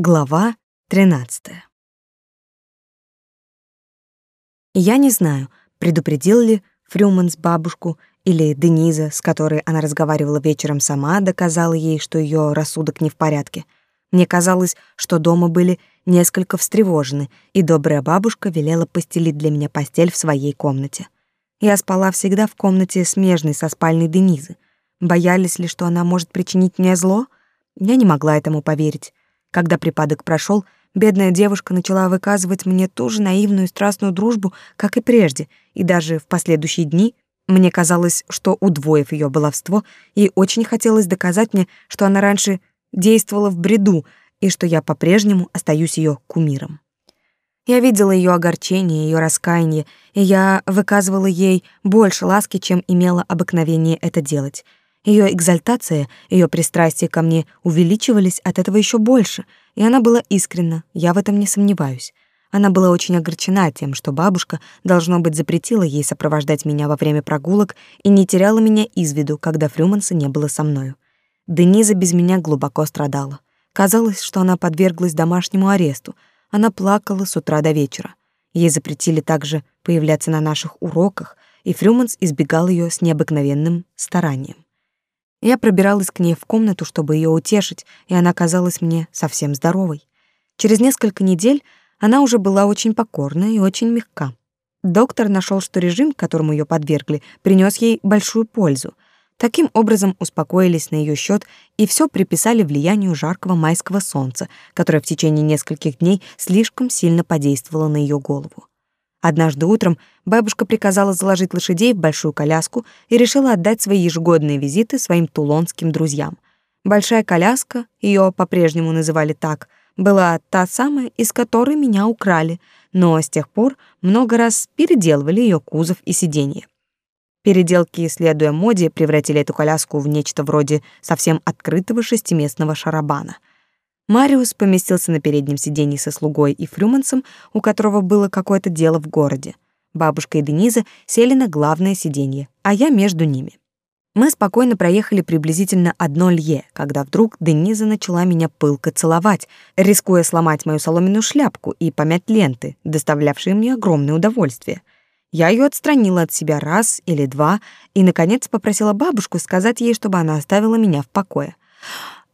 Глава 13. Я не знаю, предупредил ли Фрюманс бабушку или Дениза, с которой она разговаривала вечером сама, доказала ей, что ее рассудок не в порядке. Мне казалось, что дома были несколько встревожены, и добрая бабушка велела постелить для меня постель в своей комнате. Я спала всегда в комнате смежной со спальней Денизы. Боялись ли, что она может причинить мне зло? Я не могла этому поверить. Когда припадок прошел, бедная девушка начала выказывать мне ту же наивную и страстную дружбу, как и прежде, и даже в последующие дни мне казалось, что, удвоив ее баловство, ей очень хотелось доказать мне, что она раньше действовала в бреду и что я по-прежнему остаюсь ее кумиром. Я видела ее огорчение, ее раскаяние, и я выказывала ей больше ласки, чем имела обыкновение это делать — ее экзальтация, ее пристрастие ко мне увеличивались от этого еще больше, и она была искренна, я в этом не сомневаюсь. Она была очень огорчена тем, что бабушка, должно быть, запретила ей сопровождать меня во время прогулок и не теряла меня из виду, когда Фрюманса не было со мною. Дениза без меня глубоко страдала. Казалось, что она подверглась домашнему аресту. Она плакала с утра до вечера. Ей запретили также появляться на наших уроках, и Фрюманс избегал ее с необыкновенным старанием. Я пробиралась к ней в комнату, чтобы ее утешить, и она казалась мне совсем здоровой. Через несколько недель она уже была очень покорна и очень мягка. Доктор нашел, что режим, которому ее подвергли, принес ей большую пользу. Таким образом успокоились на ее счет и все приписали влиянию жаркого майского солнца, которое в течение нескольких дней слишком сильно подействовало на ее голову. Однажды утром бабушка приказала заложить лошадей в большую коляску и решила отдать свои ежегодные визиты своим тулонским друзьям. Большая коляска, ее по-прежнему называли так, была та самая, из которой меня украли, но с тех пор много раз переделывали ее кузов и сиденье. Переделки, следуя моде, превратили эту коляску в нечто вроде совсем открытого шестиместного шарабана — Мариус поместился на переднем сиденье со слугой и фрюмансом, у которого было какое-то дело в городе. Бабушка и Дениза сели на главное сиденье, а я между ними. Мы спокойно проехали приблизительно одно лье, когда вдруг Дениза начала меня пылко целовать, рискуя сломать мою соломенную шляпку и помять ленты, доставлявшие мне огромное удовольствие. Я ее отстранила от себя раз или два и, наконец, попросила бабушку сказать ей, чтобы она оставила меня в покое.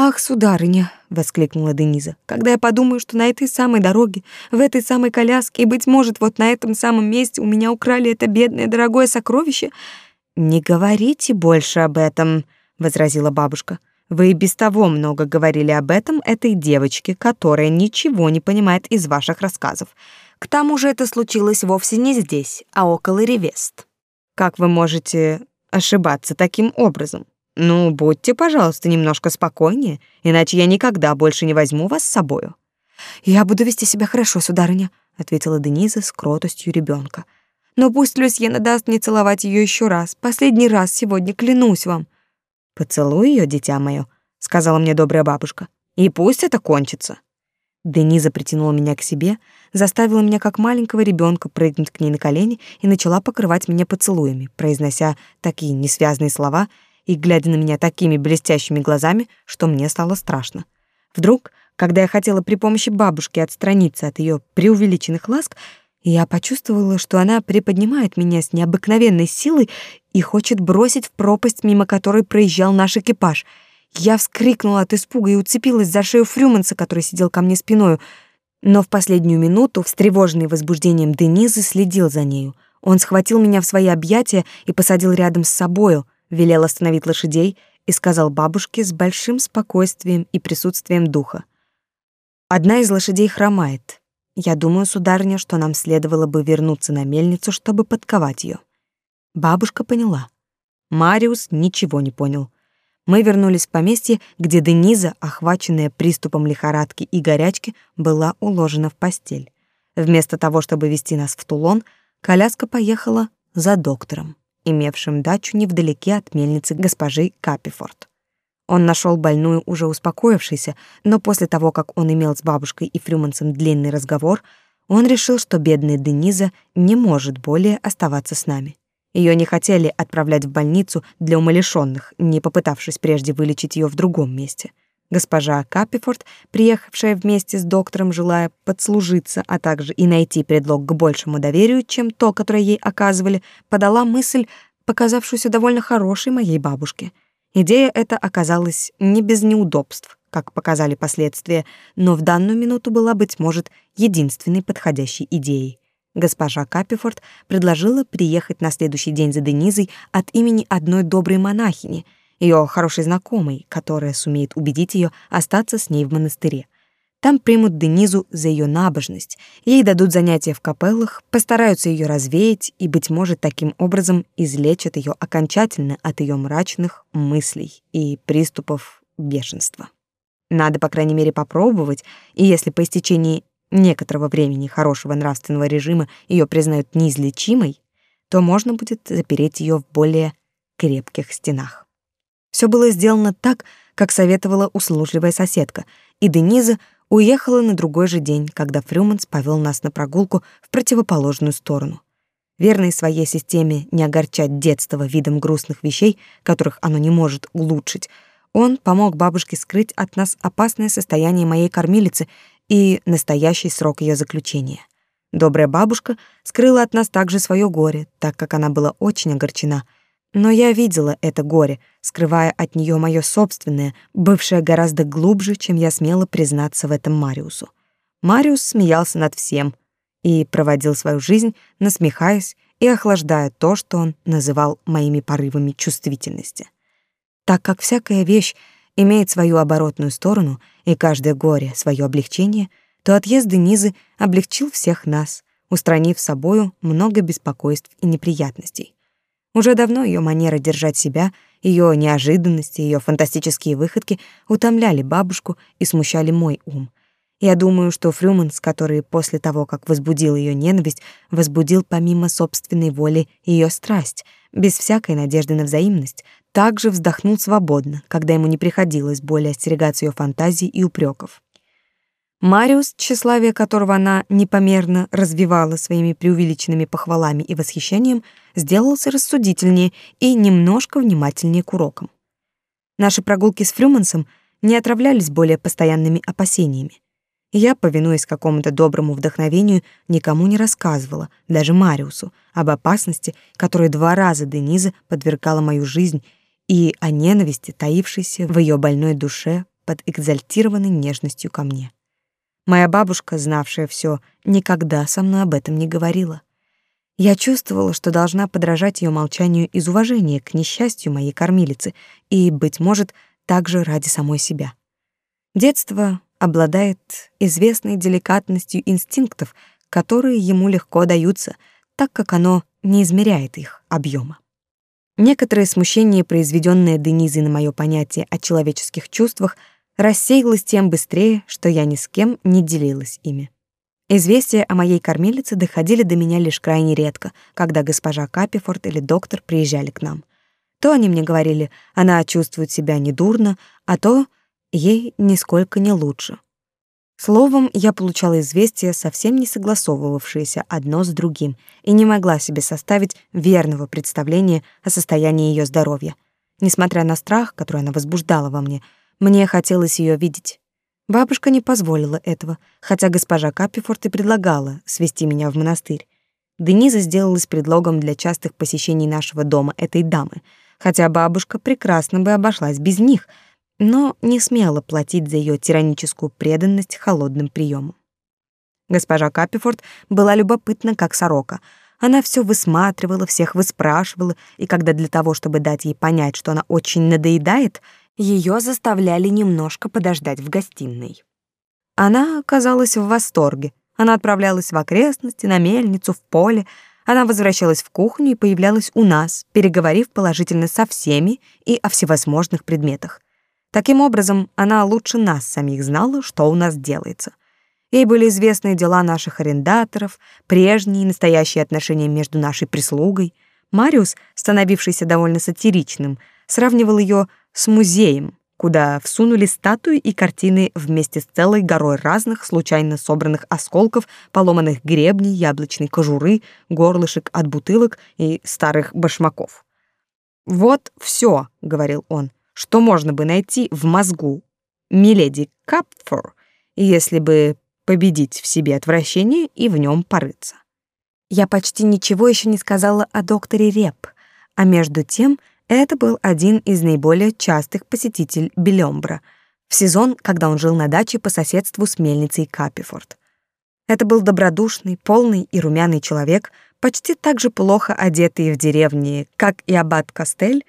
«Ах, сударыня!» — воскликнула Дениза. «Когда я подумаю, что на этой самой дороге, в этой самой коляске, и, быть может, вот на этом самом месте у меня украли это бедное дорогое сокровище...» «Не говорите больше об этом», — возразила бабушка. «Вы и без того много говорили об этом этой девочке, которая ничего не понимает из ваших рассказов. К тому же это случилось вовсе не здесь, а около Ревест. Как вы можете ошибаться таким образом?» Ну, будьте, пожалуйста, немножко спокойнее, иначе я никогда больше не возьму вас с собою. Я буду вести себя хорошо, сударыня, ответила Дениза с кротостью ребенка. Но пусть Люсьена даст мне целовать ее еще раз, последний раз сегодня, клянусь вам. Поцелуй ее, дитя мое, сказала мне добрая бабушка. И пусть это кончится. Дениза притянула меня к себе, заставила меня как маленького ребенка прыгнуть к ней на колени и начала покрывать меня поцелуями, произнося такие несвязные слова, и глядя на меня такими блестящими глазами, что мне стало страшно. Вдруг, когда я хотела при помощи бабушки отстраниться от ее преувеличенных ласк, я почувствовала, что она приподнимает меня с необыкновенной силой и хочет бросить в пропасть, мимо которой проезжал наш экипаж. Я вскрикнула от испуга и уцепилась за шею Фрюманса, который сидел ко мне спиною, но в последнюю минуту, встревоженный возбуждением Денизы, следил за нею. Он схватил меня в свои объятия и посадил рядом с собою — велел остановить лошадей и сказал бабушке с большим спокойствием и присутствием духа. «Одна из лошадей хромает. Я думаю, сударыня, что нам следовало бы вернуться на мельницу, чтобы подковать ее. Бабушка поняла. Мариус ничего не понял. Мы вернулись в поместье, где Дениза, охваченная приступом лихорадки и горячки, была уложена в постель. Вместо того, чтобы вести нас в Тулон, коляска поехала за доктором имевшим дачу невдалеке от мельницы госпожи Капифорд. Он нашел больную уже успокоившейся, но после того, как он имел с бабушкой и Фрюмансом длинный разговор, он решил, что бедная Дениза не может более оставаться с нами. Ее не хотели отправлять в больницу для умалишенных, не попытавшись прежде вылечить ее в другом месте. Госпожа Капифорд, приехавшая вместе с доктором, желая подслужиться, а также и найти предлог к большему доверию, чем то, которое ей оказывали, подала мысль, показавшуюся довольно хорошей моей бабушке. Идея эта оказалась не без неудобств, как показали последствия, но в данную минуту была, быть может, единственной подходящей идеей. Госпожа Капифорд предложила приехать на следующий день за Денизой от имени одной доброй монахини — ее хорошей знакомой, которая сумеет убедить ее остаться с ней в монастыре. Там примут Денизу за ее набожность, ей дадут занятия в капеллах, постараются ее развеять и, быть может, таким образом излечат ее окончательно от ее мрачных мыслей и приступов бешенства. Надо, по крайней мере, попробовать, и если по истечении некоторого времени хорошего нравственного режима ее признают неизлечимой, то можно будет запереть ее в более крепких стенах. Все было сделано так, как советовала услужливая соседка, и Дениза уехала на другой же день, когда Фрюманс повел нас на прогулку в противоположную сторону. Верный своей системе не огорчать детство видом грустных вещей, которых оно не может улучшить, он помог бабушке скрыть от нас опасное состояние моей кормилицы и настоящий срок ее заключения. Добрая бабушка скрыла от нас также свое горе, так как она была очень огорчена — но я видела это горе, скрывая от нее мое собственное, бывшее гораздо глубже, чем я смела признаться в этом Мариусу. Мариус смеялся над всем и проводил свою жизнь, насмехаясь и охлаждая то, что он называл моими порывами чувствительности. Так как всякая вещь имеет свою оборотную сторону и каждое горе свое облегчение, то отъезд Денизы облегчил всех нас, устранив собою много беспокойств и неприятностей. Уже давно ее манера держать себя, ее неожиданности, ее фантастические выходки утомляли бабушку и смущали мой ум. Я думаю, что Фрюманс, который после того, как возбудил ее ненависть, возбудил помимо собственной воли ее страсть, без всякой надежды на взаимность, также вздохнул свободно, когда ему не приходилось более остерегаться ее фантазий и упреков. Мариус, тщеславие которого она непомерно развивала своими преувеличенными похвалами и восхищением, сделался рассудительнее и немножко внимательнее к урокам. Наши прогулки с Фрюмансом не отравлялись более постоянными опасениями. Я, повинуясь какому-то доброму вдохновению, никому не рассказывала, даже Мариусу, об опасности, которой два раза Дениза подвергала мою жизнь, и о ненависти, таившейся в ее больной душе под экзальтированной нежностью ко мне. Моя бабушка, знавшая все, никогда со мной об этом не говорила. Я чувствовала, что должна подражать ее молчанию из уважения к несчастью моей кормилицы и, быть может, также ради самой себя. Детство обладает известной деликатностью инстинктов, которые ему легко даются, так как оно не измеряет их объема. Некоторое смущение, произведенное Денизой на мое понятие о человеческих чувствах, рассеялась тем быстрее, что я ни с кем не делилась ими. Известия о моей кормилице доходили до меня лишь крайне редко, когда госпожа Капифорд или доктор приезжали к нам. То они мне говорили, она чувствует себя недурно, а то ей нисколько не лучше. Словом, я получала известия, совсем не согласовывавшиеся одно с другим, и не могла себе составить верного представления о состоянии ее здоровья. Несмотря на страх, который она возбуждала во мне, мне хотелось ее видеть. Бабушка не позволила этого, хотя госпожа Капифорт и предлагала свести меня в монастырь. Дениза сделалась предлогом для частых посещений нашего дома этой дамы, хотя бабушка прекрасно бы обошлась без них, но не смела платить за ее тираническую преданность холодным приемам. Госпожа Капифорт была любопытна, как сорока. Она все высматривала, всех выспрашивала, и когда для того, чтобы дать ей понять, что она очень надоедает, ее заставляли немножко подождать в гостиной. Она оказалась в восторге. Она отправлялась в окрестности, на мельницу, в поле. Она возвращалась в кухню и появлялась у нас, переговорив положительно со всеми и о всевозможных предметах. Таким образом, она лучше нас самих знала, что у нас делается. Ей были известны дела наших арендаторов, прежние и настоящие отношения между нашей прислугой. Мариус, становившийся довольно сатиричным, сравнивал ее с музеем, куда всунули статуи и картины вместе с целой горой разных случайно собранных осколков, поломанных гребней, яблочной кожуры, горлышек от бутылок и старых башмаков. «Вот все», — говорил он, — «что можно бы найти в мозгу миледи Капфор, если бы победить в себе отвращение и в нем порыться. Я почти ничего еще не сказала о докторе Реп, а между тем это был один из наиболее частых посетителей Белембра в сезон, когда он жил на даче по соседству с мельницей Капифорд. Это был добродушный, полный и румяный человек, почти так же плохо одетый в деревне, как и аббат Костель,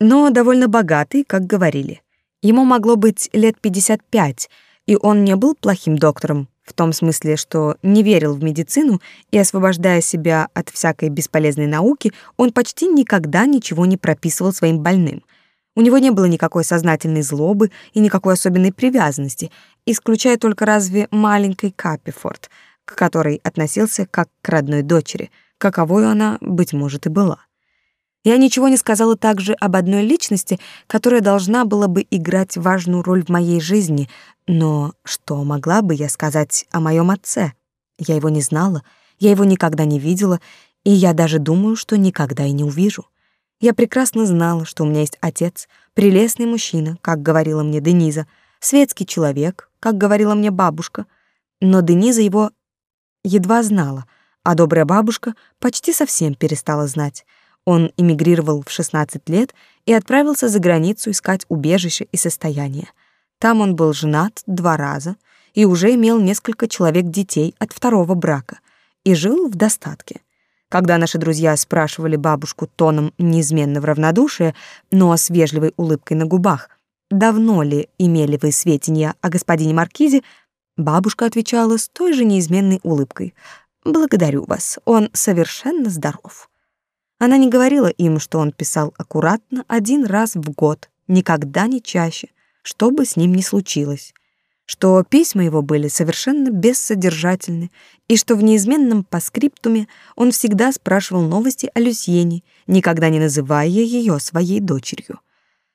но довольно богатый, как говорили. Ему могло быть лет 55, и он не был плохим доктором, в том смысле, что не верил в медицину и, освобождая себя от всякой бесполезной науки, он почти никогда ничего не прописывал своим больным. У него не было никакой сознательной злобы и никакой особенной привязанности, исключая только разве маленькой Капифорд, к которой относился как к родной дочери, каковой она, быть может, и была. Я ничего не сказала также об одной личности, которая должна была бы играть важную роль в моей жизни, но что могла бы я сказать о моем отце? Я его не знала, я его никогда не видела, и я даже думаю, что никогда и не увижу. Я прекрасно знала, что у меня есть отец, прелестный мужчина, как говорила мне Дениза, светский человек, как говорила мне бабушка, но Дениза его едва знала, а добрая бабушка почти совсем перестала знать — он эмигрировал в 16 лет и отправился за границу искать убежище и состояние. Там он был женат два раза и уже имел несколько человек детей от второго брака и жил в достатке. Когда наши друзья спрашивали бабушку тоном неизменного равнодушия, но с вежливой улыбкой на губах, давно ли имели вы сведения о господине Маркизе, бабушка отвечала с той же неизменной улыбкой. «Благодарю вас, он совершенно здоров». Она не говорила им, что он писал аккуратно один раз в год, никогда не чаще, что бы с ним ни случилось, что письма его были совершенно бессодержательны и что в неизменном паскриптуме он всегда спрашивал новости о Люсьене, никогда не называя ее своей дочерью.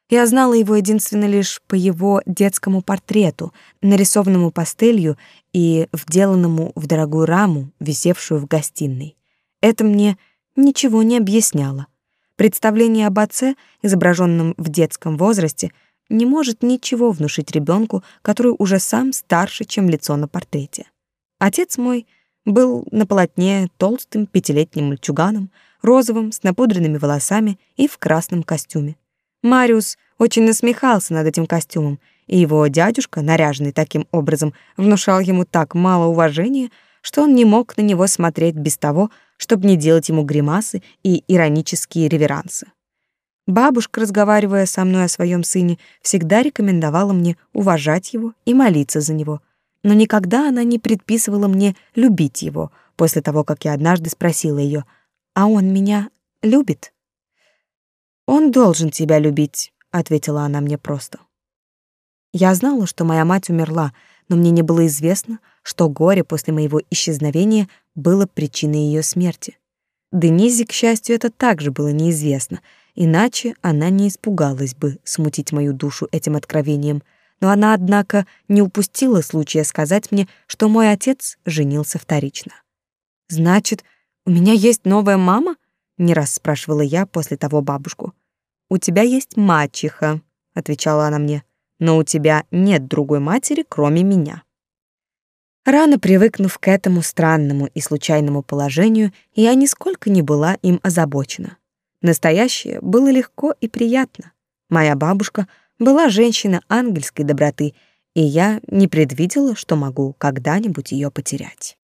Я знала его единственно лишь по его детскому портрету, нарисованному пастелью и вделанному в дорогую раму, висевшую в гостиной. Это мне ничего не объясняла. Представление об отце, изображенном в детском возрасте, не может ничего внушить ребенку, который уже сам старше, чем лицо на портрете. Отец мой был на полотне толстым пятилетним мальчуганом, розовым, с напудренными волосами и в красном костюме. Мариус очень насмехался над этим костюмом, и его дядюшка, наряженный таким образом, внушал ему так мало уважения, что он не мог на него смотреть без того, чтобы не делать ему гримасы и иронические реверансы. Бабушка, разговаривая со мной о своем сыне, всегда рекомендовала мне уважать его и молиться за него, но никогда она не предписывала мне любить его после того, как я однажды спросила ее, «А он меня любит?» «Он должен тебя любить», — ответила она мне просто. Я знала, что моя мать умерла, но мне не было известно, что горе после моего исчезновения было причиной ее смерти. Денизе, к счастью, это также было неизвестно, иначе она не испугалась бы смутить мою душу этим откровением, но она, однако, не упустила случая сказать мне, что мой отец женился вторично. «Значит, у меня есть новая мама?» — не раз спрашивала я после того бабушку. «У тебя есть мачеха», — отвечала она мне но у тебя нет другой матери, кроме меня. Рано привыкнув к этому странному и случайному положению, я нисколько не была им озабочена. Настоящее было легко и приятно. Моя бабушка была женщина ангельской доброты, и я не предвидела, что могу когда-нибудь ее потерять.